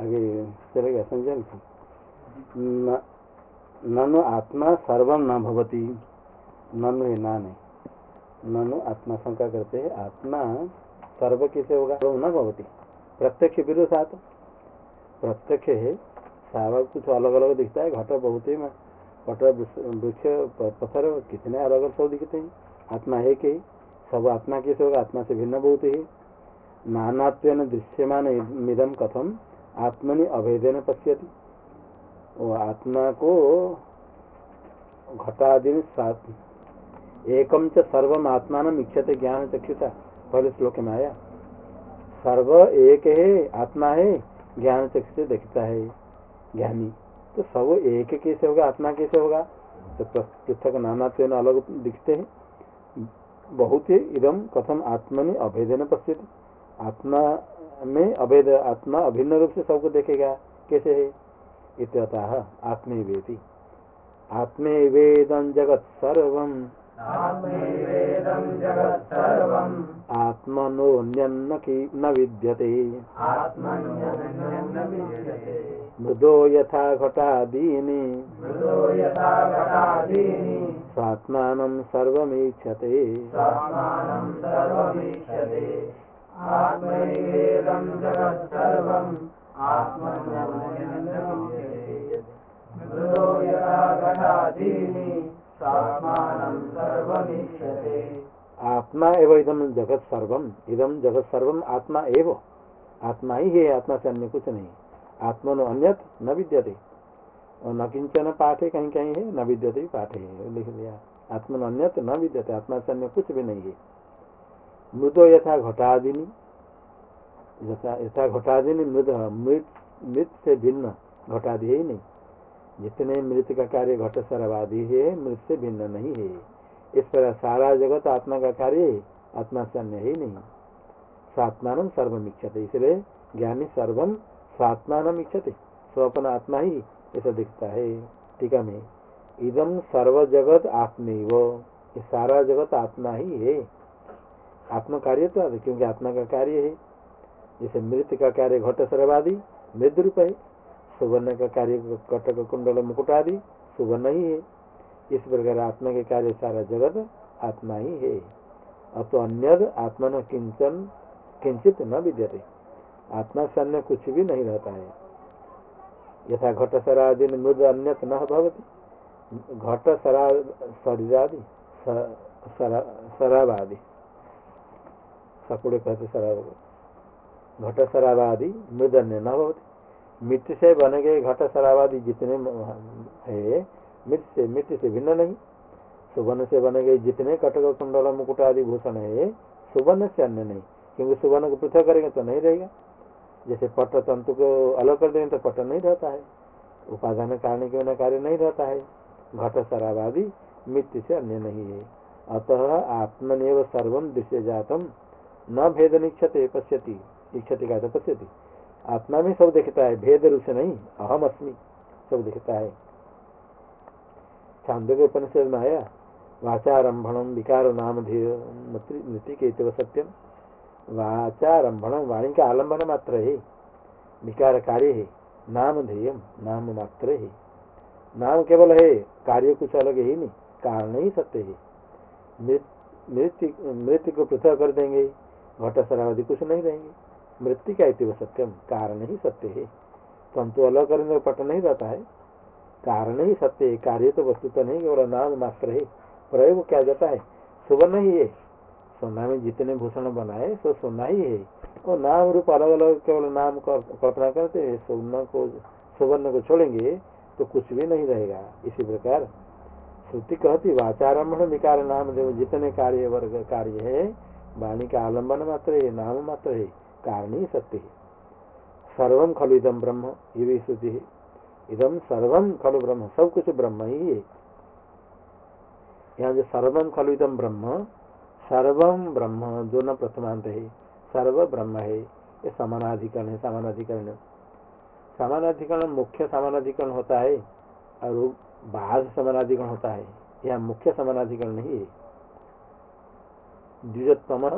आगे चलेगा समझा ननु आत्मा सर्वम न भवती, ननु है ना नहीं ननु आत्मा शंका करते है, आत्मा सर्व किसे होगा? सर्व न भवती। प्रत्यक्ष विरोधात प्रत्यक्ष है, सारा कुछ अलग अलग दिखता है, घट बहुत ही घट, वृक्ष, पत्थर, कितने अलग अलग सब दिखते हैं। आत्मा है कि सब आत्मा कैसे होगा? आत्मा से भिन्न बहुत ही नानात्व दृश्यमान मिदम कथम आत्मनि अभेदन पश्यति। वो आत्मा को घटादि सात। एकम च सर्वम आत्मा इच्छते, ज्ञान चक्षुता पहले श्लोक में आया। सर्व एक है, आत्मा है, ज्ञान चक्षु से देखता है, ज्ञानी। तो सब एक कैसे होगा, आत्मा कैसे होगा? तो पृथक नाना अलग दिखते हैं। बहुत ही इदम कथम आत्मनि अभेदन पश्यति। आत्मा में अभेद आत्मा अभिन्न रूप से सबको देखेगा। कैसे है? इत्यतः आत्मेवेति। आत्मेवेदं जगत सर्वम। आत्मनोऽन्यन्न न विद्यते। मृदो यथा घटादीनि स्वात्मानं सर्वमीक्षते आत्मा एवं इदम जगत सर्वम इदम जगत सर्वम आत्मा एव आत्मा ही है आत्मा से अन्य कुछ नहीं। आत्मा नो अन्य न विद्यते। और न किंचन पाठ है कहीं कहीं है, न विद्यते पाठ है, लिख लिया। आत्मा अन्य न विद्यते, आत्मा से अन्य कुछ भी नहीं है। मृदो यथा घटादिनी। यथा घटादिनी मृद मृत मृत से भिन्न घटादि है ही नहीं। जितने मृत का कार्य घट सरवादि है, मृत से भिन्न नहीं है। इस तरह सारा जगत आत्मा का कार्य आत्मा से अन्य ही नहीं। स्वात्मान सर्वम इच्छते, इसलिए ज्ञानी सर्वम स्वात्मान इच्छते। स्वप्न आत्मा ही ऐसा दिखता है। टीका में इदम सर्व जगत आत्मे वो सारा जगत आत्मा ही है। आत्म कार्य तो आदि क्योंकि आत्मा का कार्य है। जैसे मृत का कार्य घट सर्वादि, मृद रूप है, सुवर्ण का कार्य कटक कुंडल मुकुट आदि, सुवर्ण ही है। इस प्रकार आत्मा के कार्य सारा जगत आत्मा ही है। अतो अन्य आत्मा न किंचन, किंचित न विद्यते। आत्मा से अन्य कुछ भी नहीं रहता है। यथा घट सरादि मृद अन्य न भवती। घट सरा शरीरादि शराबादि सकुड़े कहते शराब घट शराबादि मृद अन्य न भवती मिट्टी से बने गए घट शराबादि जितने है मिट्टी से मिट्टी से भिन्न नहीं। सुवर्ण से बने गए जितने कटक कुंडल मुकुट आदि भूषण है सुवर्ण से अन्य नहीं। क्योंकि सुवर्ण को पृथक करेंगे तो नहीं रहेगा। जैसे पट तंतु को अलग कर देंगे तो पट नहीं रहता है। उपादान कारण के बिना कार्य नहीं रहता है। घट शराब आदि मिट्टी से अन्य नहीं है। अतः आत्मनिव सर्वम दृश्य जातम न भेद निक्षते, पश्यति। इच्छति का पश्यति। आत्मा में सब देखता है, भेद रूप से नहीं, अहम अस्मी, सब देखता है। छांदोग्य उपनिषद में आया, वाचारंभण विकार नाम नृत्य के सत्यम। वाचारंभण वाणी का आलंबन मात्र है, विकार कार्य है, नाम ध्येय नाम मात्र है। नाम केवल है, कार्य कुछ अलग ही नहीं, कारण ही सत्य है। मृत्यु को पृथक कर देंगे घट शरावधि कुछ नहीं रहेंगे। मृत्यु का इतव सत्यम? कारण ही सत्य है। तंतु अलग करेंगे पट नहीं रहता है। कारण ही सत्य है। कार्य तो वस्तु तो नहीं, केवल नाम मात्र है। प्रयोग क्या जाता है। सुवर्ण ही है। सोना में जितने भूषण बनाए, सो सोना ही है। और नाम रूप अलग अलग केवल नाम कल्पना करते हैं सुवर्ण को सुवर्ण को छोड़ेंगे तो कुछ भी नहीं रहेगा। इसी प्रकार श्रुति कहती, वाचारम्भ विकार नाम देव, जितने कार्य वर्ग कार्य है वाणी का आलंबन मात्र है, नाम मात्र है, कारण ही सत्य है। सर्वम खलु इदम ब्रह्म, ये भी श्रुति है। इदम सर्वम खलु ब्रह्म, सब कुछ ब्रह्म ही है। यहाँ जो सर्वम खलु इदम ब्रह्म सर्वम ब्रह्म जो न प्रथमांत है। सर्व ब्रह्म है, ये समानाधिकरण है, समानाधिकरण। समानाधिकरण मुख्य समानाधिकरण होता है, और बाध समानाधिकरण होता है। यह मुख्य समानाधिकरण नहीं है। द्विजोत्तम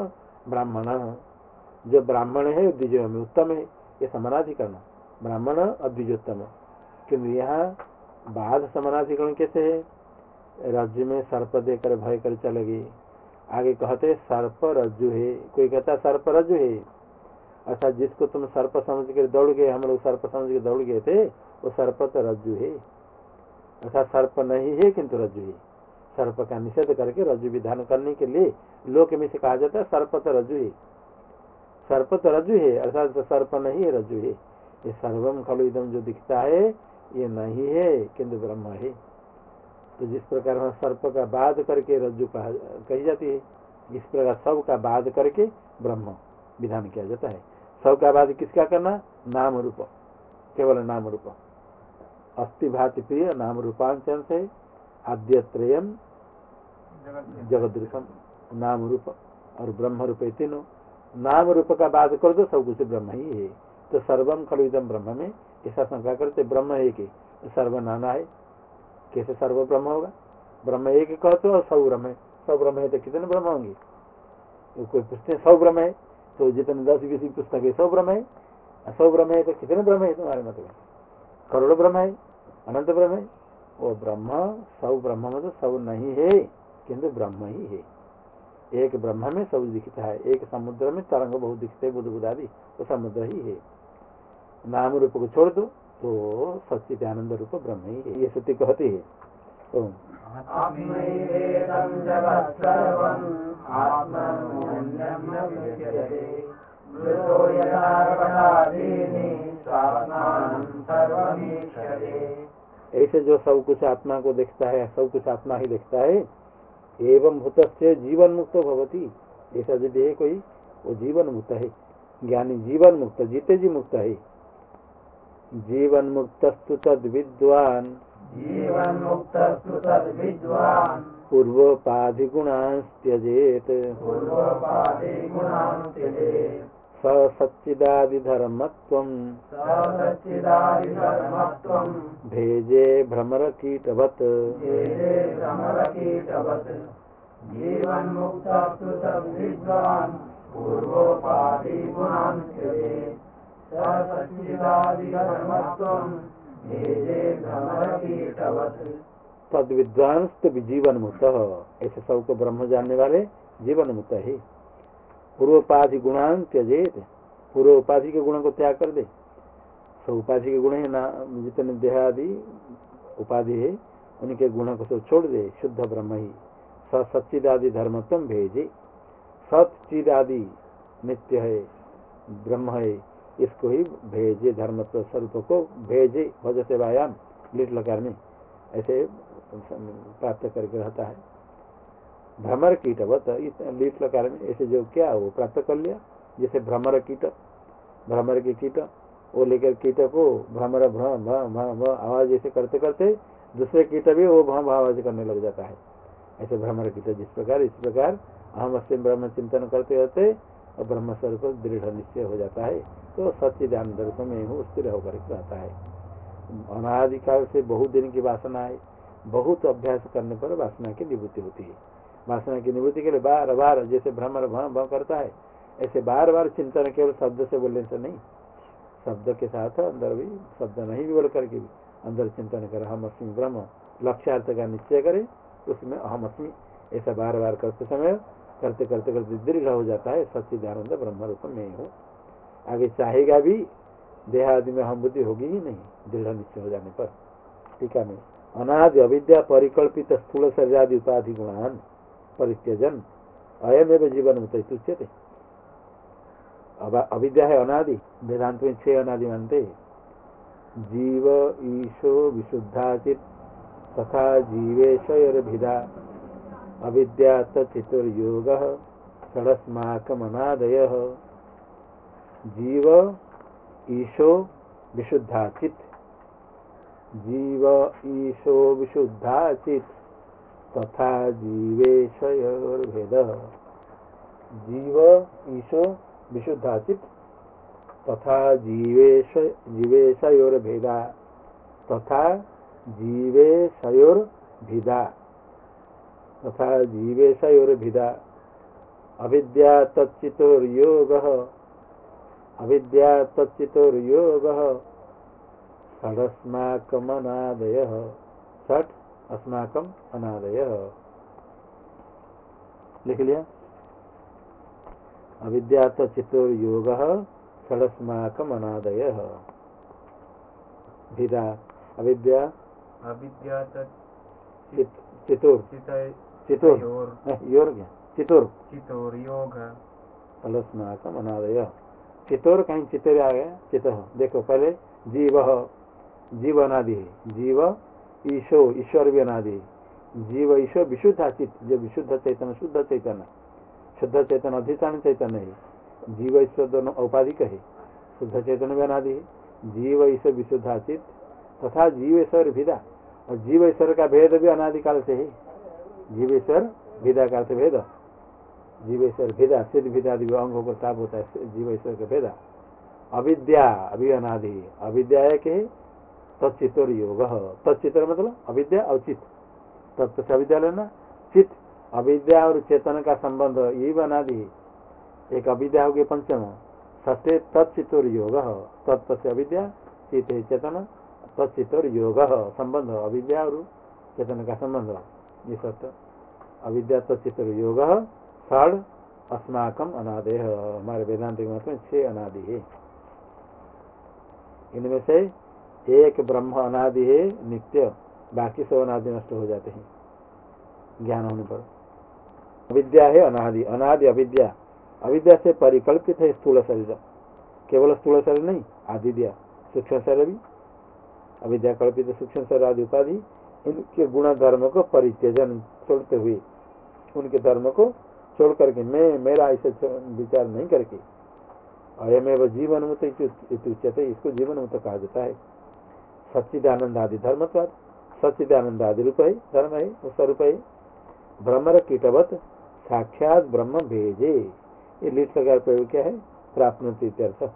ब्राह्मण। जो ब्राह्मण है, द्विजय में उत्तम है, ये समानाधिकरण। ब्राह्मण और द्विजोत्तम। किन्तु यहाँ बाध समानाधिकरण कैसे है? राज्य में सर्प देकर भय कर चलेगी आगे कहते सर्प रज्जु है। कोई कहता सर्प रज्जु है? अर्थात जिसको तुम सर्प समझ कर दौड़ गए, हम लोग सर्प समझ के दौड़ गए थे, वो सर्प तो रज्जु है। अर्थात सर्प नहीं है, किंतु रज्जु है। सर्प का निषेध करके रज्जु विधान करने के लिए लोक में से कहा जाता है सर्प तो रज्जु है। सर्प तो रज्जु है, अर्थात सर्प नहीं है, रज्जु है। ये सर्वम खलु इदम जो दिखता है, ये नहीं है, किंतु ब्रह्म है। तो जिस प्रकार हम सर्प का बाध करके रज्जु कही जाती है, इस प्रकार सब का बाध करके ब्रह्म विधान किया जाता है। सब का बाध किसका करना? नाम रूप। केवल नाम रूप। अस्थि भाति प्रिय नाम रूपांचन से आद्यत्रयम जगदृशम नाम रूप और ब्रह्म रूप है तीनों नाम रूप का बात कर दो सब कुछ ब्रह्म ही है। तो सर्वम खलुदम ब्रह्म में, ऐसा शंका करते, ब्रह्म एक है सर्व नाना है? कैसे सर्व ब्रह्म होगा? ब्रह्म एक कहते और सब ब्रह्म है। सब ब्रह्म है तो कितने ब्रह्म होंगे? कोई पूछते सब ब्रह्म है? तो जितने दस, बीस पुस्तक है सब ब्रह्म है? सब ब्रह्म है तो कितने ब्रह्म है तुम्हारे मत में? करोड़ ब्रह्म है? अनंत ब्रह्म है? वो ब्रह्म, सब ब्रह्म मतलब सब नहीं है। किंतु ब्रह्म ही है। एक ब्रह्म में सब दिखता है एक समुद्र में तरंग बहुत दिखते बुद्ध आदि तो समुद्र ही है। नाम रूप को छोड़ दो तो सचित आनंद रूप ब्रह्म ही है ये सत्य कहती है। तो ऐसे जो सब कुछ आत्मा को देखता है सब कुछ आत्मा ही देखता है एवं भूत से जीवन मुक्त भवती। ऐसा यदि है कोई वो जीवन मुक्त है। ज्ञानी जीवन मुक्त जीते जी मुक्त है। जीवन मुक्त तद विद्वान जीवन मुक्त तद विद्वान पूर्वोपाधि गुणान त्यजेत पूर्वपादे गुणान् त्यजेत् स सच्चिदादिधर्मत्वं भेजे भ्रमरकीटवत्। तद विद्वान जीवन मुक्त ऐसे सबको ब्रह्म जानने वाले जीवन मुक्त है। पूर्वोपाधि गुणान त्यजेत पूर्व उपाधि के गुणों को त्याग कर दे। सब उपाधि के गुण है ना, जितने देहादि उपाधि है, उनके गुणों को सब छोड़ दे, शुद्ध ब्रह्म ही। सच्चिदादि धर्मत्म भेजे। सचिद आदि नित्य है, ब्रह्म है, इसको ही भेजे, धर्मत्व स्वरूप को भेजे, भज सेवायाम लिट लकार में ऐसे प्राप्त करके रहता है। भ्रमर कीटवत इस लीट लकार में ऐसे जो क्या वो प्राप्त कर लिया? जैसे भ्रमर कीट, भ्रमर के कीट, वो लेकर कीट को भ्रमर भ्रम भ्रम आवाज़ ऐसे करते करते दूसरे कीट भी वो भ्रम आवाज़ करने लग जाता है। ऐसे भ्रमर कीट, जिस प्रकार, इस प्रकार अहम से ब्रह्म चिंतन करते रहते और ब्रह्म स्वरूप दृढ़ निश्चय हो जाता है। तो सच्चिदान रूप में हूँ स्थिर होकर रहता है। अनाधिकाल से बहुत दिन की वासना है। बहुत अभ्यास करने पर वासना की निवृत्ति होती है। वासना की निवृत्ति के लिए बार बार जैसे भ्रमर भ्रम भ्रम करता है, ऐसे बार बार चिंतन केवल शब्द से बोलने से नहीं। शब्द के साथ अंदर भी, शब्द नहीं भी बोल करके भी अंदर चिंतन कर, हम अस्मी ब्रह्म, लक्ष्यार्थ का निश्चय करे, उसमें अहम अस्मी, ऐसा बार बार करते समय, करते करते करते दीर्घ हो जाता है, सच्चिदानंद ब्रह्म रूप में हो आगे चाहेगा भी, देहादि में हम बुद्धि होगी ही नहीं, दृढ़ निश्चय हो जाने पर। टीका में। अनादि अविद्या परिकल्पित स्थूल शरीरादि उपाधि गुणान। परित्यजन। अयम जीवन मुक्त उच्यते अविद्या है अनादि वेदांत में छह अनादि मानते। जीव ईशो विशुद्धाचित तथा जीवेशयर्भिदा। अविद्या तचितुर्योग षडस्माकमनादय जीव ईशो विशुद्धाचित जीव ईशो विशुद्धाचित तथा जीवेशयोर्भेद। जीव ईशो विशुद्धाचित, तथा जीवेश जीवेशयोर्भेदा, तथा जीवेशयोर्भिदा तथा जीवेशयोर्भिदा। अविद्या तच्चितोर्योग अविद्या तच्चितोर्योग षडस्माकम अनादय षट अस्माकम अनादय। लिख लिया। अविद्या तो षडस्माकम अनादय। भिदा अविद्या। अविद्या चित- चितुर चितुर चितोर योर। क्या चितुर चितोर योग षडस्माकम अनादय। चितोर कहीं चित्तर आ गया चित देखो पहले जीव। जीव अनादि जीव ईशो ईश्वर भी अनादि जीव ईश्वर विशुद्ध चित जो विशुद्ध चैतन्य, शुद्ध चैतन्य। शुद्ध चैतन्य अधिष्ठान चैतन्य है। जीव, ईश्वर दोनों औपाधिक है। शुद्ध चैतन्य भी अनादि है। जीव ईश्वर विशुद्धाचित तथा जीव, ईश्वर भिदा और जीव, ईश्वर का भेद भी अनादिकाल से है। जीव, ईश्वर भिदा से भेद। जीवेश्वर भेदा सिद्ध भेदादि अंगों पर ताप होता है। जीवेश्वर का भेदा। अविद्या, अभी अनादि। अविद्या है। कि तत्चितोर योग तत्चितर मतलब अविद्या और चित्त। तत्व से अविद्या लेना चित्त। अविद्या और चेतन का संबंध यही अनादि है एक अविद्या हो गई पंचम। सत्य तत्चितोर योग तत्व से अविद्या? चित्त चेतन। तत्चितोर योग संबंध अविद्या और चेतन का संबंध। ये सत्य। अविद्या तत्चितोर योग षड। अस्माकम अनादि है हमारे वेदांत के मत में छह अनादि है। इनमें से एक ब्रह्म अनादि है, नित्य, बाकी सब अनादि नष्ट हो जाते हैं, ज्ञान होने पर। अविद्या है अनादि अनादि अविद्या। अविद्या से परिकल्पित है स्थूल शरीर। केवल स्थूल शरीर नहीं, आदिद्या, सूक्ष्म शरीर भी। अविद्या कल्पित सूक्ष्म शरीर, आदि उपाधि, इनके गुण धर्म को परित्यजन छोड़ते हुए, उनके धर्म को छोड़ करके, मैं, मेरा ऐसे विचार नहीं करके, अयमेव जीवन मुक्त उच्यते, इसको जीवन मुक्त कहा जाता है। सच्चिदानंद आदि धर्म सच्चिदानंद आदि रूप है धर्म है वो स्वरूप। है ब्रह्म कीटवत साक्षात ब्रह्म भेजे ये लिट लगा प्रयोग क्या है, प्राप्त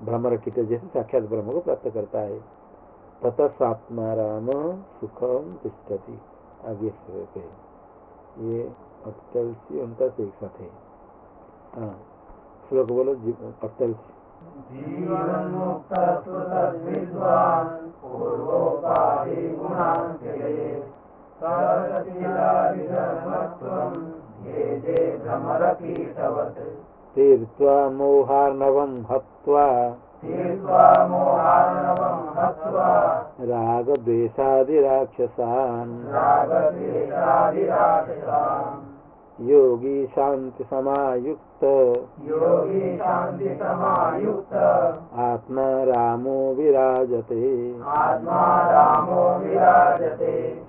भ्रमर कीट जैसे साक्षात ब्रह्म को प्राप्त करता है। तथा स्वात्माराम सुखम तिष्ठति। आगे श्लोक है ये अट्ठाईस उनतालीस एक साथ है। हाँ श्लोक बोलो अट्ठाईस जीवन मुक्त विद्वान पूर्वोपाधि गुणांतरे सर्वचिदादिधर्मत्वं भेदे तीर्त्वा मोहार्णवं हत्वा रागद्वेषादिराक्षसान् योगी शान्ति समायुक्त। योगी शान्तिसमायुक्त आत्मा रामो विराजते। आत्मा रामो विराजते।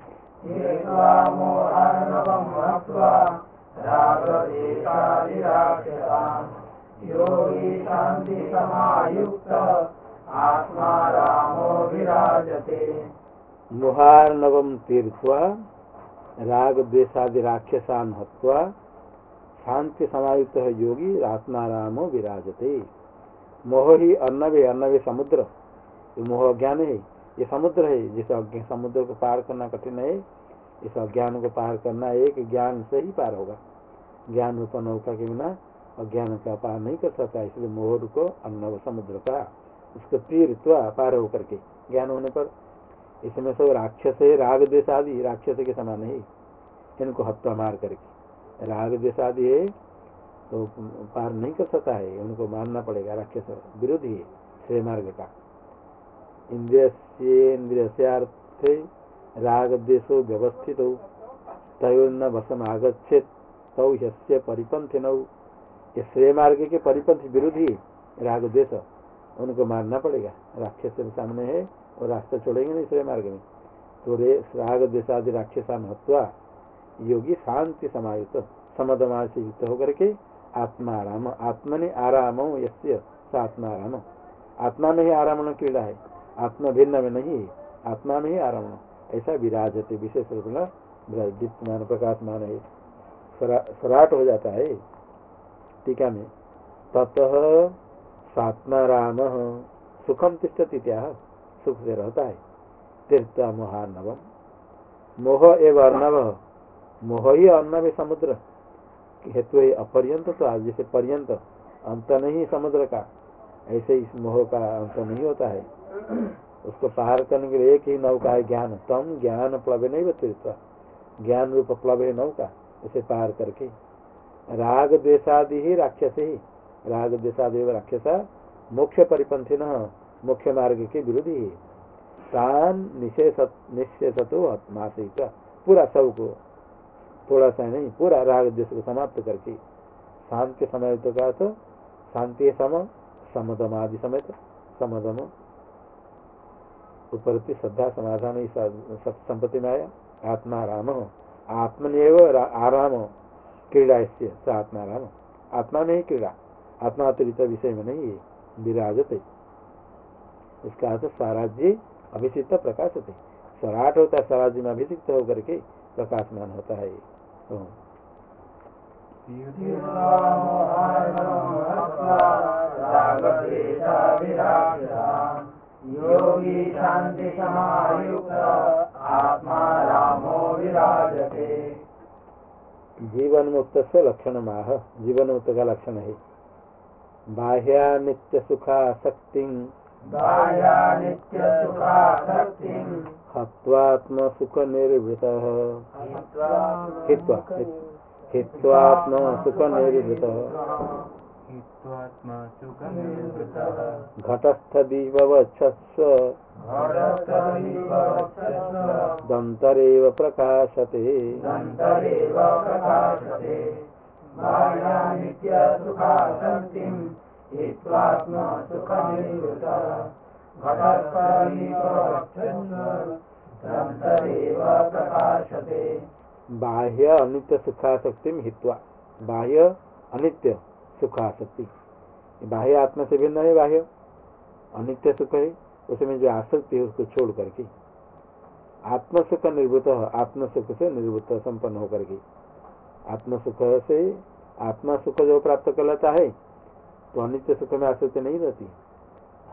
योगी शान्तिसमायुक्त आत्मा रामो विराजते। मुहार्णवं तीर्त्वा राग, द्वेषादि राक्षसान हत्वा शांति समायुक्त है योगी आत्मा रामो विराजते। मोह ही अर्णव अर्णव समुद्र। ये मोह अज्ञान है, ये समुद्र है, जिस समुद्र को पार करना कठिन है। इस अज्ञान को पार करना एक ज्ञान से ही पार होगा। ज्ञान रूप नौका के बिना अज्ञान का पार नहीं कर सकता, इसलिए मोह को अर्णव समुद्र का। उसको तीर त्वा पार होकर के, ज्ञान होने पर। इसमें सब राक्षस है राग देश आदि राक्षस के समान है इनको हत्या मार करके। राग देश आदि है तो पार नहीं कर सकता है, उनको मारना पड़ेगा, राक्षस विरोधी है, श्रेय मार्ग का। इंद्रिय से इंद्रिय से अर्थ राग देशो व्यवस्थित हो तयोन्न वसम आगछेत तौ ह्य परिपंथ नौ ये श्रेय मार्ग के परिपंथ विरोधी राग देश उनको मारना पड़ेगा। राक्षस के सामने है और रास्ता छोड़ेंगे नहीं श्रेय मार्ग में। तो रे राग देशादि राक्षसान हत्वा योगी शांति समायुक्त समदमा से युक्त होकर के आत्मा आराम, आत्मा ने आराम यस्य आत्मा आराम। आत्मा में ही आरामण क्रीड़ा है। आत्मा भिन्न में नहीं आत्मा में ही आरामण। ऐसा विराजते विशेष रूप में दीप्तमान प्रकाशमान है। सराट हो जाता है टीका में। ततः सात्मा राम सुखम त्या सुख से रहता है। तीर्थ मोहार्णव मोह एवं अर्णव मोह ही अर्णव समुद्र। हेतु है अपर्यंत तो आज जैसे पर्यंत, अंत नहीं समुद्र का। ऐसे इस मोह का अंत नहीं होता है। उसको पार करने के लिए एक ही नौका है ज्ञान। तम ज्ञान प्लव नहीं बतीर्थ ज्ञान रूप प्लव है नौका इसे पार करके। राग द्वेषादि ही राक्षस ही। राग द्वेषादि राक्षस मुख्य परिपंथी न मुख्य मार्ग के विरोधी। है प्राण निशेषतो मासिक पूरा सबको थोड़ा सा नहीं, पूरा राग द्वेष को समाप्त करके। शांति समय तो का तो शांति सम समदम आदि समेत, समदम। उपरति श्रद्धा समाधान संपत्ति में आया। आत्मा राम आत्मनिव आराम क्रीड़ा इससे आत्मा राम आत्मा नहीं क्रीड़ा। आत्मा अतिरिक्त विषय में नहीं है विराजते। इसका अर्थ स्वराज्य अभिषिक्त प्रकाश थे स्वराट होता है स्वराज्य में अभिषिक्त होकर के प्रकाशमान होता है। योगी शांति समायुक्त आत्मा रामो विराजते जीवन मुक्त से लक्षण माह जीवन मुक्त का लक्षण है। बाह्या नित्य सुखा शक्ति बाह्या नित्य सुखा सुख निर्वृत हित्वा हित्वात्म सुख निर्वृत घटस्थ दीपवक्षस्व दन्तरेव प्रकाशते। प्रकाशते बाह्या अनित्य सुखाशक्ति हित्वा बाह्य अनित्य सुखाशक्ति बाह्य आत्मा से भिन्न है बाह्य। अनित्य सुख है, उसमें जो आसक्ति है उसको छोड़ करके। आत्म सुख निर्भूत आत्म सुख से निर्भूत संपन्न होकर के। आत्म सुख से आत्मा सुख जो प्राप्त कर लेता है तो अनित्य सुख में आसक्ति नहीं रहती।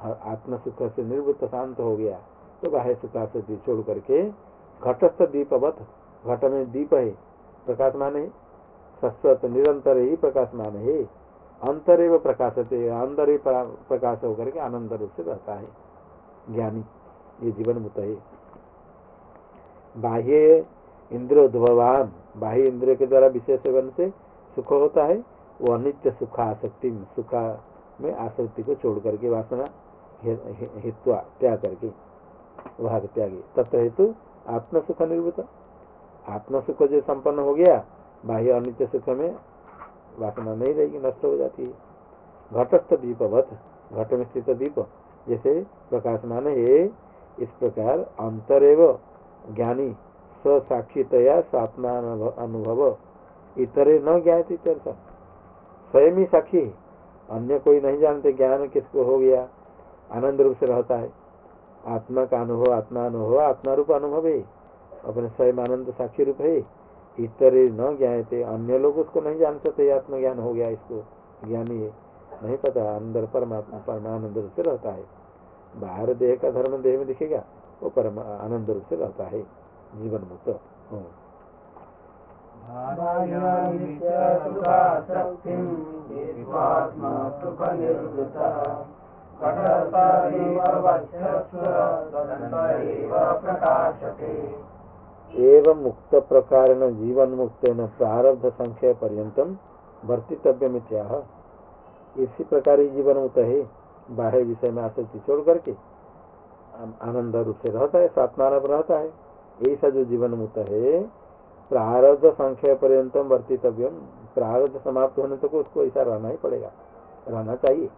आत्म सुख से निर्भूत शांत हो गया। तो बाह्य सुख आसक्ति छोड़ करके घटस्थ दीपवत, घट में दीप है, प्रकाशमान है। सस्वत निरंतर ही प्रकाशमान है। अंतर एवं प्रकाशते अंदर ही प्रकाश होकर के आनंद रूप से रहता है। ज्ञानी, ये जीवन मुत है। बाह्य इंद्रोद्भवान बाह्य इंद्रिय के द्वारा विशेष सेवन से सुख होता है, वो अनित्य सुख आसक्ति सुखा में आसक्ति को छोड़ करके वासना हित्वा त्याग करके भाग त्यागी। तत्व हेतु आत्म सुख निर्भूत आत्म सुख जो संपन्न हो गया, बाह्य अनित्य सुख में वासना नहीं रहेगी, नष्ट हो जाती है। घटस्थ दीपवत घट में स्थित दीप, जैसे प्रकाशमान है, इस प्रकार अंतरेव ज्ञानी स्वसाक्षितया स्वात्मा अनुभव इतरे न ज्ञाती स्वयं ही साक्षी अन्य कोई नहीं जानते ज्ञान किसको हो गया। आनंद रूप से रहता है। आत्मा का अनुभव, आत्मा अनुभव, आत्मा रूप अनुभव है। अपने स्वयं आनंद साक्षी रूप है। इतरे न ज्ञाते अन्य लोग उसको नहीं जान सकते। आत्मज्ञान हो गया इसको। ज्ञानी नहीं पता, अंदर परमात्मा परमानंद रूप से रहता है। बाहर देह का धर्म देह में दिखेगा, वो परम आनंद रूप से रहता है। जीवन मुक्त एवं मुक्त प्रकार जीवन मुक्त प्रारब्ध संख्या पर्यतम वर्तितव्य मित्याह इसी प्रकार ही जीवन मुक्त है। बाह्य विषय में आसक्ति छोड़ करके आनंद रूप से रहता है सात्मानव रहता है। ऐसा जो जीवन मुक्त है प्रारब्ध संख्या पर्यतम वर्तितव्यम प्रारब्ध समाप्त होने तक उसको ऐसा रहना ही पड़ेगा। रहना चाहिए।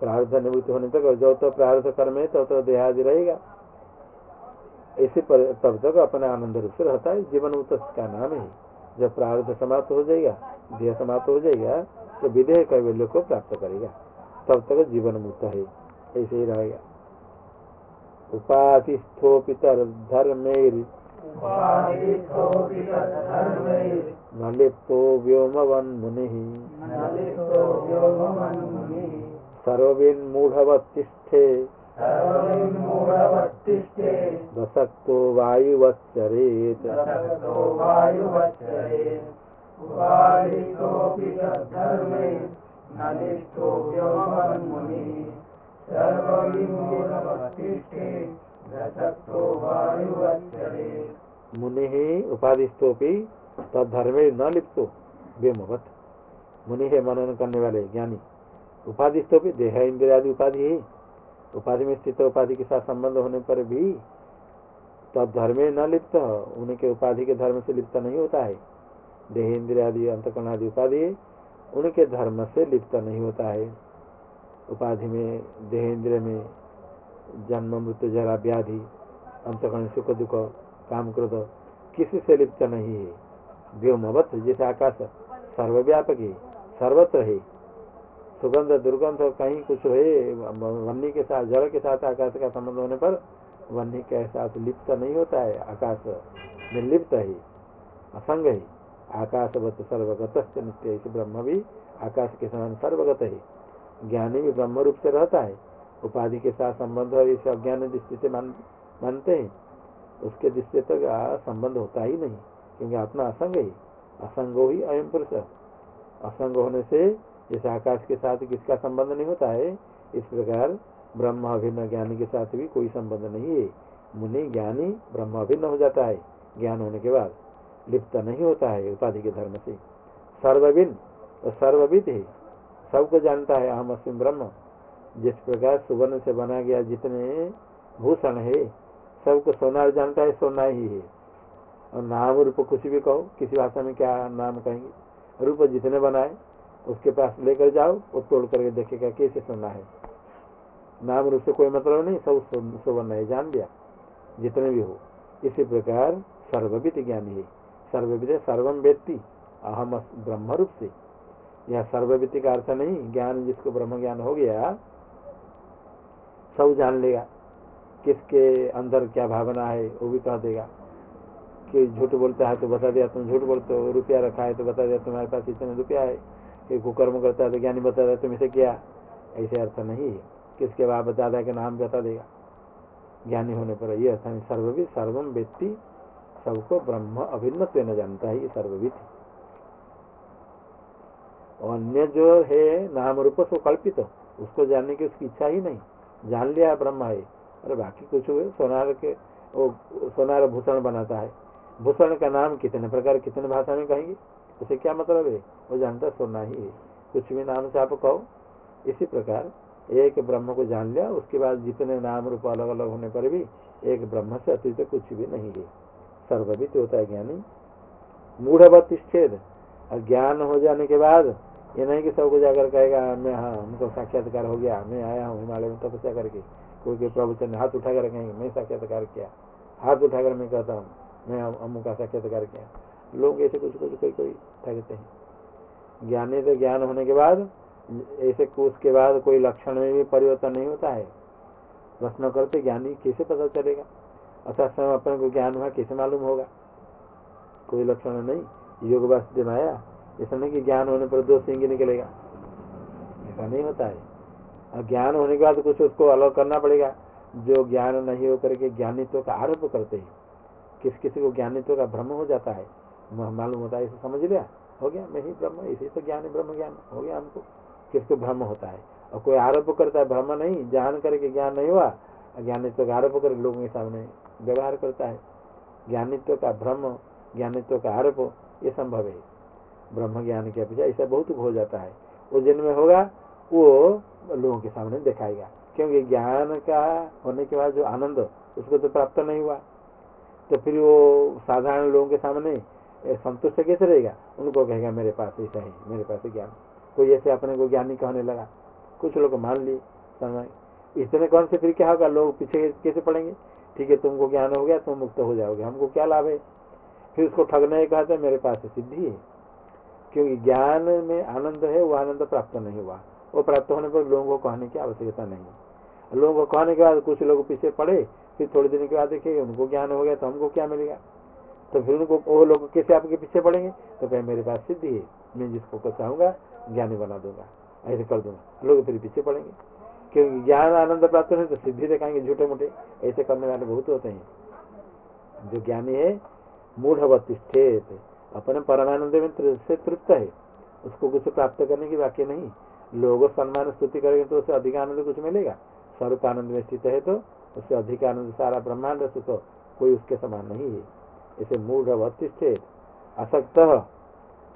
प्रारब्ध निवृत्ति होने तक जो तो प्रारब्ध कर्म है तब तो देहादि रहेगा। ऐसे तब तक अपने आनंद रूप से रहता है। जीवन मुक्त का नाम है। जब प्रारब्ध समाप्त हो जाएगा, देह समाप्त हो जाएगा तो विधेय कैवल्य को प्राप्त करेगा। तब तक जीवन मुक्त है। ऐसे ही रहेगा। उपाधिस्थोपितर धर्मेर न लिप्तो व्योमवन मुनि सर्विन्मूढ़वत्तिष्ठे दशक्तो वायुवच्चरेत्। सर्वविमूढमस्तिष्ठे रसक्तो वायुवत्सरे मुनि उपाधिस्थोपी तद्धर्मे न लिप्तो व्योमवत मुनि है मनन करने वाले ज्ञानी उपाधिस्थोपी देह, इंद्रिया उपाधि है। उपाधि में स्थित उपाधि के साथ संबंध होने पर भी तद्धर्मे न लिप्त, उनके उपाधि के धर्म से लिप्त नहीं होता है। देह, इंद्रिया अंतकरण आदि उपाधि उनके धर्म से लिप्त नहीं होता है। उपाधि में देह इंद्रिय में, जन्म, मृत्यु, जरा, व्याधि, अंतकरण, सुख, दुख, काम, क्रोध, किसी से लिप्त नहीं है। व्योमवत जैसे आकाश, सर्वव्यापक है, सर्वत्र है। सुगंध, दुर्गंध कहीं कुछ है वन्नी के साथ, जल के साथ आकाश का संबंध होने पर वन्नी के साथ लिप्त नहीं होता है। आकाश में लिप्त है, असंग है। आकाशवत सर्वगत नित्य ब्रह्म भी आकाश के समान सर्वगत है। ज्ञानी भी ब्रह्म रूप से रहता है। उपाधि के साथ संबंध इस अज्ञान दृष्टि से मान, मानते हैं। उसके दृष्टि तक संबंध होता ही नहीं, क्योंकि आत्मा असंग ही। असंग ही अयम पुरुष। असंग होने से जैसे आकाश के साथ किसका संबंध नहीं होता है, इस प्रकार ब्रह्म अभिन्न ज्ञानी के साथ भी कोई संबंध नहीं है। मुनि ज्ञानी ब्रह्म अभिन्न हो जाता है, ज्ञान होने के बाद। लिप्त नहीं होता है उपाधि के धर्म से। सर्वभिन्न और सर्वविद है। सबको जानता है, अहम अस्म ब्रह्म। जिस प्रकार सुवर्ण से बना गया जितने भूषण है, सबको सोनार जानता है, सोना ही है। और नाम रूप कुछ भी कहो, किसी भाषा में क्या नाम कहेंगे? रूप जितने बनाए, उसके पास लेकर जाओ, वो तोड़ करके देखेगा कैसे सोना है। नाम रूप से कोई मतलब नहीं, सब सुवर्ण है, जान दिया जितने भी हो, इसी प्रकार सर्वविद ज्ञानी है। सर्वविद सर्वम व्यक्ति अहम ब्रह्म रूप से। यह सर्वविति का अर्थ नहीं, ज्ञान जिसको ब्रह्म ज्ञान हो गया, सब जान लेगा, किसके अंदर क्या भावना है, वो भी कह देगा, कि झूठ बोलता है तो बता दिया, तुम झूठ बोलते हो, रुपया रखा है तो बता दिया, तुम्हारे पास इतने रुपया है, कि कुकर्म करता है तो ज्ञानी बता दिया तुम इसे किया, ऐसे अर्थ नहीं है, किसके बाप दादा के नाम बता देगा, ज्ञानी होने पर ये अर्थ सर्वविद सर्वम व्यक्ति सबको ब्रह्म अभिन्न जानता है, ये सर्वविद अन्य जो है नाम रूप सो कल्पित, उसको जानने की उसकी इच्छा ही नहीं। जान लिया ब्रह्म है, अरे बाकी कुछ हुए, सोनार के, वो सोनार भूषण बनाता है। भूषण का नाम कितने प्रकार, कितने भाषा में कहेंगे? उसे क्या मतलब है? वो जानता सोना ही है। कुछ भी नाम से आप कहो, इसी प्रकार एक ब्रह्म को जान लिया, उसके बाद जितने नाम रूप अलग अलग होने पर भी एक ब्रह्म से अतिरिक्त कुछ भी नहीं है। सर्ववित होता है ज्ञानी। मूढ़वत छेद और ज्ञान हो जाने के बाद ये नहीं कि सबको जाकर कहेगा, मैं हाँ हमको साक्षात्कार हो गया, मैं आया हूँ हिमालय में तपस्या करके। कोई कोई प्रवचन हाथ उठाकर कहेंगे, मैं साक्षात्कार किया। हाथ उठाकर मैं कहता हूँ, मैं अमु का साक्षात्कार किया। लोग ऐसे कुछ कुछ, कोई कोई ठगते हैं। ज्ञानी तो ज्ञान होने के बाद, ऐसे कुछ के बाद कोई लक्षण में भी परिवर्तन नहीं होता है। प्रश्न करते, ज्ञानी कैसे पता चलेगा? अर्थात समय अपने को ज्ञान हुआ कैसे मालूम होगा? कोई लक्षण नहीं। योग वास्तव आया ऐसा नहीं कि ज्ञान होने पर दोष सिंह निकलेगा। ऐसा नहीं होता है। और ज्ञान होने के बाद कुछ उसको अलग करना पड़ेगा। जो ज्ञान नहीं होकर के ज्ञानित्व का आरोप करते हैं, किस किसी को ज्ञानित्व का भ्रम हो जाता है मालूम होता है, इसे समझ लिया, हो गया, मैं ही ब्रह्म, इसी तो ज्ञान ब्रह्म ज्ञान, हो गया हमको। किसको भ्रम होता है? और कोई आरोप करता है, भ्रम नहीं, जान करके ज्ञान नहीं हुआ, ज्ञानित्व का आरोप कर लोगों के सामने व्यवहार करता है। ज्ञानित्व का भ्रम, ज्ञानित्व का आरोप, ये संभव है। ब्रह्म ज्ञान की अपेक्षा, ऐसा बहुत हो जाता है। वो जिनमें होगा, वो लोगों के सामने दिखाएगा। क्योंकि ज्ञान का होने के बाद जो आनंद, उसको तो प्राप्त नहीं हुआ। तो फिर वो साधारण लोगों के सामने संतुष्ट कैसे रहेगा? उनको कहेगा, मेरे पास ऐसा ही, मेरे पास ज्ञान। कोई ऐसे अपने को ज्ञानी कहने लगा। कुछ लोग मान लिए समय इतने कौन से फिर क्या होगा? लोग पीछे कैसे पड़ेंगे? ठीक है, तुमको ज्ञान हो गया, तुम मुक्त हो जाओगे। हमको क्या लाभ है? फिर उसको ठगने कहा कहते मेरे पास सिद्धि है। क्योंकि ज्ञान में आनंद है, वो आनंद प्राप्त नहीं हुआ। वो प्राप्त होने पर लोगों को कहने की आवश्यकता नहीं लोगों को कहने के बाद कुछ लोग पीछे पड़े, फिर थोड़े दिन के बाद देखे उनको ज्ञान हो गया तो हमको क्या मिलेगा तो फिर उनको, वो लोग कैसे आपके पीछे पड़ेंगे? तो कहे, मेरे पास सिद्धि है, मैं जिसको चाहूँगा ज्ञानी बना दूँगा। ऐसे कर दूँगा। लोग फिर पीछे पड़ेंगे। क्योंकि ज्ञान आनंद प्राप्त नहीं तो सिद्धि दिखाएँगे झूठे मोटे ऐसे करने वाले बहुत होते हैं। जो ज्ञानी है मूढ़ अपने परमानंद में से तृप्त है। उसको कुछ प्राप्त करने की वाक्य नहीं। लोग सम्मान स्तुति करेंगे तो उसे अधिक आनंद कुछ मिलेगा। स्वरूप आनंद में स्थित है तो उससे अधिक आनंद, सारा ब्रह्मांड सुख कोई उसके समान नहीं है। इसे मूढ़ अवतिष्ठे आसक्त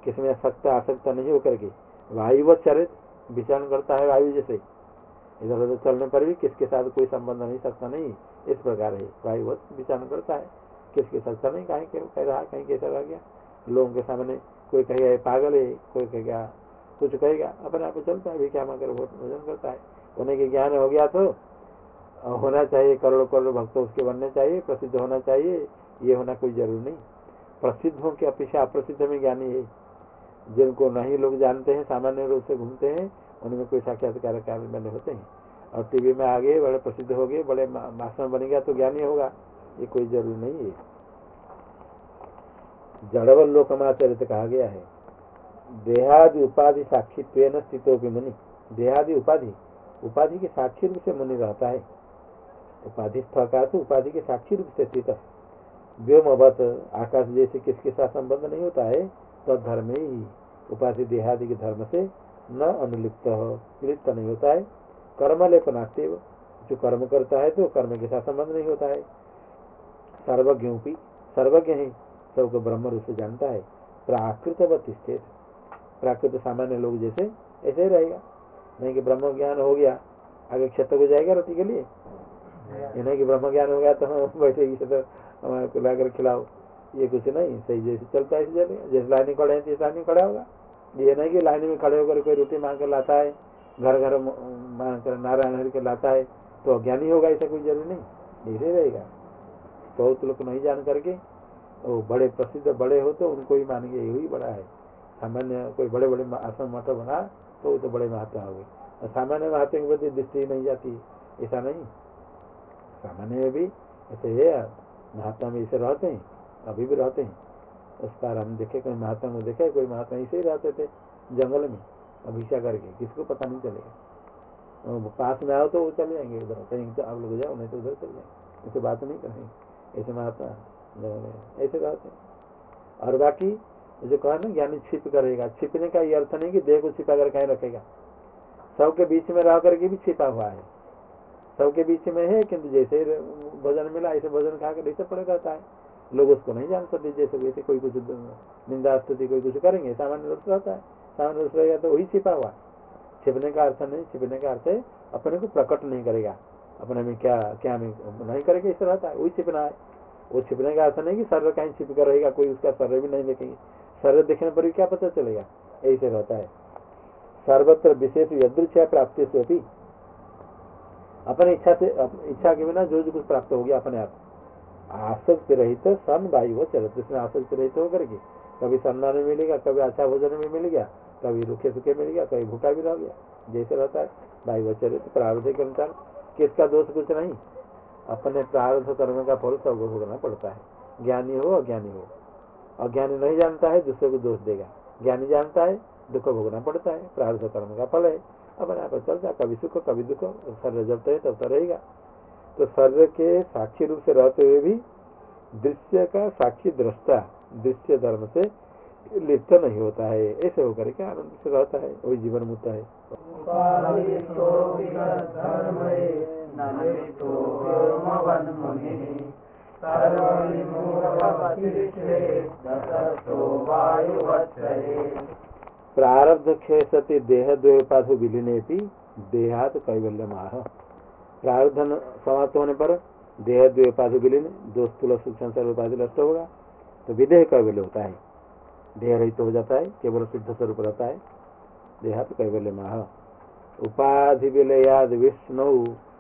किसमें असक्त, आसक्त नहीं होकर के। वायु व चरित विचरण करता है वायु जैसे। इधर उधर चलने पर भी किसके साथ कोई संबंध नहीं, सकता नहीं। इस प्रकार है। वायु विचरण करता है। किसके साथ नहीं? कहीं कह रहा कहीं कैसा रह गया। लोगों के सामने कोई कहेगा पागल है, कोई कहेगा, कुछ कहेगा? अपने आप चलता है भी क्या मगर भोजन करता है। उन्हें के ज्ञान हो गया तो होना चाहिए, करोड़ों करोड़ भक्त उसके बनने चाहिए, प्रसिद्ध होना चाहिए, ये होना कोई ज़रूरी नहीं। प्रसिद्ध हो के अपेक्षा अप्रसिद्ध में ज्ञानी है। जिनको नहीं लोग जानते हैं, सामान्य रूप से घूमते हैं, उनमें कोई साक्षात्कार बने होते हैं। और टीवी में आगे बड़े प्रसिद्ध हो गए, बड़े मासन बनेगा तो ज्ञानी होगा, ये कोई ज़रूरी नहीं है। जड़वल लोकमाचरित कहा गया है। देहादि उपाधि साक्षी पेन स्थितो भी मुनि। देहादि उपाधि? उपाधि के साक्षी रूप से मुनि रहता है। उपाधि का तो उपाधि के साक्षी रूप से स्थित व्योम अवत आकाश जैसे किसके साथ संबंध नहीं होता है तो धर्म ही। उपाधि देहादि के धर्म से न अनुलिप्त हो, लिप्त नहीं होता है। कर्म लेपनाते जो कर्म करता है तो कर्म के साथ संबंध नहीं होता है। सर्वज्ञ सर्वज्ञ है। सबको ब्रह्म रूप से जानता है। प्राकृत स्थित। प्राकृत सामान्य लोग जैसे, ऐसे ही रहेगा। नहीं कि ब्रह्म ज्ञान हो गया, आगे क्षेत्र को जाएगा रोटी के लिए। नहीं कि ब्रह्म ज्ञान हो गया तो हम बैठेगी तो हमारे को लाकर खिलाओ। ये कुछ नहीं, सही जैसे चलता है जैसे लाइन में खड़े हैं जैसे लाइन खड़ा होगा। ये नहीं कि लाइन में खड़े होकर कोई रोटी मांग कर लाता है घर घर मांग कर नारायण हरि के लाता है तो अज्ञानी होगा ऐसा कोई ज़रूरी नहीं। ऐसे रहेगा। बहुत लोग नहीं जान करके वो बड़े प्रसिद्ध, बड़े हो तो उनको ही मान गए यही बड़ा है। सामान्य कोई बड़े बड़े आश्रम मठ बना तो वो तो बड़े महात्मा हो गए। सामान्य महात्मा के प्रति दृष्टि नहीं जाती। ऐसा नहीं। सामान्य में भी, ऐसे है महात्मा में ऐसे रहते हैं, अभी भी रहते हैं। उस पर हम देखे, कोई महात्मा को देखे, कोई महात्मा ऐसे ही रहते थे, जंगल में अभिषा करके, किसको पता नहीं चलेगा। पास में आओ तो वो चले जाएँगे, उधर कहीं तो आप लोग जाओ, नहीं तो उधर चले जाएँगे। ऐसे बात नहीं करेंगे। ऐसे महात्मा जंगल ऐसे रहते हैं। और बाकी, जो कहा ना, ज्ञानी छिप करेगा। छिपने का ये अर्थ नहीं कि देह को छिपा कर कहीं रखेगा। सबके बीच में रह करके भी छिपा हुआ है। सबके बीच में है किंतु जैसे भोजन मिला, ऐसे भोजन खा कर ऐसे पड़े रहता है। लोग उसको नहीं जान सकते, जैसे वैसे कोई कुछ निंदा स्तुति कोई कुछ करेंगे, सामान्य रूप से रहता है। सामान्य रूप रहेगा तो वही छिपा हुआ। छिपने का अर्थ नहीं, छिपने का अर्थ है, अपने को प्रकट नहीं करेगा। अपने में क्या क्या नहीं करेगा, ऐसे रहता है। वही छिपना है। वो छिपने का अर्थ नहीं कि शरीर कहीं छिप कर रहेगा, कोई उसका शरीर भी नहीं देखेंगे। शरीर देखने पर भी क्या पता चलेगा? ऐसे रहता है। सर्वत्र विशेष यदृच्छा प्राप्ति से अपने इच्छा से इच्छा के बिना जो जो कुछ प्राप्त हो गया अपने आप। आसक्त रहित सन, वायु वो चलत। इसमें आसक्त रहित होकर के कभी सन्ना में मिलेगा, कभी अच्छा भोजन में मिल गया, कभी रुखे सुखे मिल गया, कभी भूखा भी रह गया। जैसे रहता है, वायु चरित प्रारब्ध के अनुसार। किसका दोष कुछ नहीं? अपने प्रारब्ध कर्म का फल सबको भोगना पड़ता है। ज्ञानी हो, अज्ञानी हो। अज्ञानी नहीं जानता है, दूसरे को दोष देगा। ज्ञानी जानता है, दुख भोगना पड़ता है, प्रारब्ध कर्म का फल है। अपने आप चलता कभी सुख, कभी दुख, शरीर जब है, तब तो रहेगा। तो शरीर के साक्षी रूप से रहते हुए भी दृश्य का साक्षी दृष्टा, दृश्य धर्म से लिप्त नहीं होता है। ऐसे होकर के आनंद से रहता है, वही जीवन मुक्त है। प्रारब्ध खेसति देह द्वयोपाधु विलीने देहात कैवल्य माह प्रारब्धन समाप्त होने पर देह द्वयोपाधि विलीन दो स्थूल सूक्ष्म उपाधि नष्ट होगा तो विदेह कैवल्य होता है। देह रहित तो हो जाता है, केवल सिद्ध स्वरूप रहता है। देहात कैवल्य माह उपाधि विलयाद विष्णु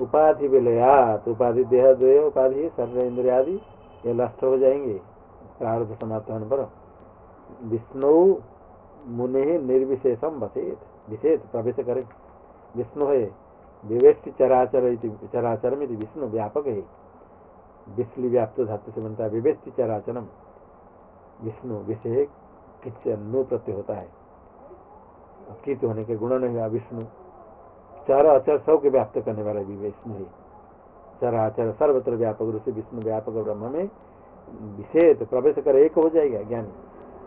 उपाधि विलयात उपाधि देह द्वय उपाधि सर्व इंद्रिया आदि, ये नष्ट हो जाएँगे। प्रारब्ध समाप्त होने पर विष्णु मुनि निर्विशेषम बसेत विशेष प्रवेश करे। विष्णु है, विवेष्टि चराचर चराचर में विष्णु व्यापक है। विष्णु व्याप्त धातु से बनता है, विवेष्टि चराचरम। विष्णु विषय किस नो प्रत्यय होता है। कित होने के गुण नहीं हुआ विष्णु, चर अचर सब के व्याप्त करने वाला भी विष्णु है। चराचर सर्वत्र व्यापक रूप से विष्णु, व्यापक ब्रह्म में विषेद प्रवेश कर एक हो जाएगा, ज्ञान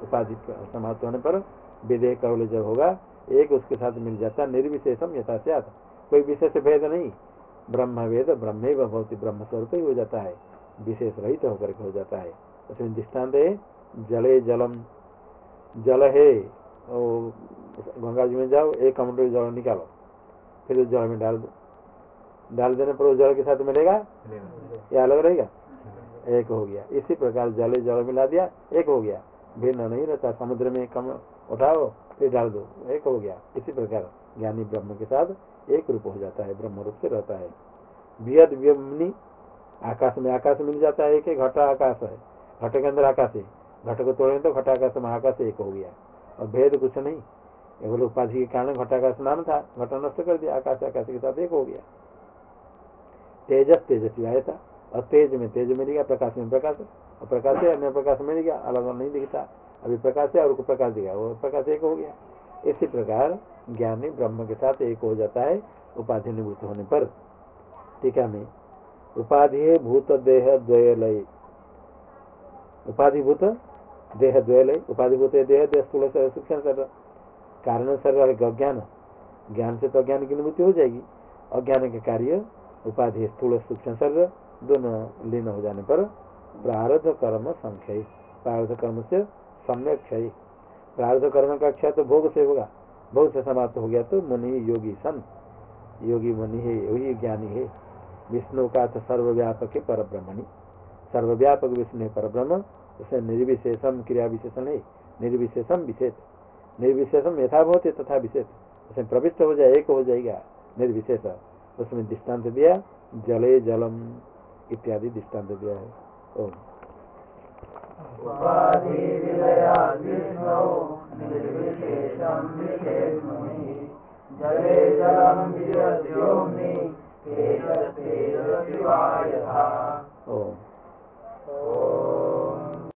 उपाधि समाप्त होने पर विदेह कौल जब होगा, एक उसके साथ मिल जाता, निर्विशेषम यथा से कोई विशेष भेद नहीं। ब्रह्म वेद ब्रह्म भवती, ब्रह्म स्वरूप ही हो जाता है। विशेष रहित होकर के हो जाता है। उसमें दृष्टांत है, जले जलम, जल है गंगा जी में जाओ एक कमंडल जल निकालो। फिर उस जल में डाल दो। डाल देने पर जल के साथ मिलेगा? या अलग रहेगा? एक हो गया। इसी प्रकार जल जल मिला दिया एक हो गया। भिन्न नहीं रहता समुद्र में कम उठाओ फिर डाल दो एक हो गया। इसी प्रकार ज्ञानी ब्रह्म के साथ एक रूप हो जाता है ब्रह्म रूप से रहता है। बियद व्यमनी आकाश में आकाश मिल जाता है एक घटा आकाश है। घट के अंदर आकाश है। घट को तोड़े तो घटाकाश में आकाश एक हो गया। और भेद कुछ नहीं। केवल उपाधि के कारण घटाकाश नाम था, घटा नष्ट कर दिया, आकाश आकाश के साथ एक हो गया। तेजस तेजस्वी आया था, और तेज में तेज मिल गया, प्रकाश में प्रकाश, और प्रकाश है अन्य प्रकाश मिल गया अलग अलग नहीं दिखता। अभी प्रकाश है और को प्रकाश दिखा, वो प्रकाश एक हो गया। इसी प्रकार ज्ञानी ब्रह्म के साथ एक हो जाता है उपाधि निवृत्त होने पर। टीका में। उपाधि भूत, देह द्वयलय उपाधिभूत देह द्वयलय उपाधिभूत देह देह स्थूल, सूक्ष्म कारण शरीर अज्ञान ज्ञान से तो अज्ञान की अनुभूति हो जाएगी। अज्ञान के कार्य, उपाधि, स्थूल सूक्ष्म शरीर, दोनों लीन हो जाने पर प्रारध कर्म संख्य प्रारब्ध कर्म से सम्यक क्षय प्रारब्ध कर्म का क्षय तो भोग से होगा। भोग से समाप्त हो गया तो मुनि योगी सन। योगी मुनि है योगी ज्ञानी है। विष्णु का तो सर्वव्यापक है पर ब्रह्मणी सर्वव्यापक विष्णु है पर ब्रह्म उसे निर्विशेषम क्रिया विशेषण है। निर्विशेषम विशेष। निर्विशेषम यथा है तथा विशेष। उसमें प्रविष्ट हो जाए एक हो जाएगा निर्विशेष। उसमें दृष्टांत दिया जले जलम इत्यादि दृष्टांत दिया है। ओम। ओम।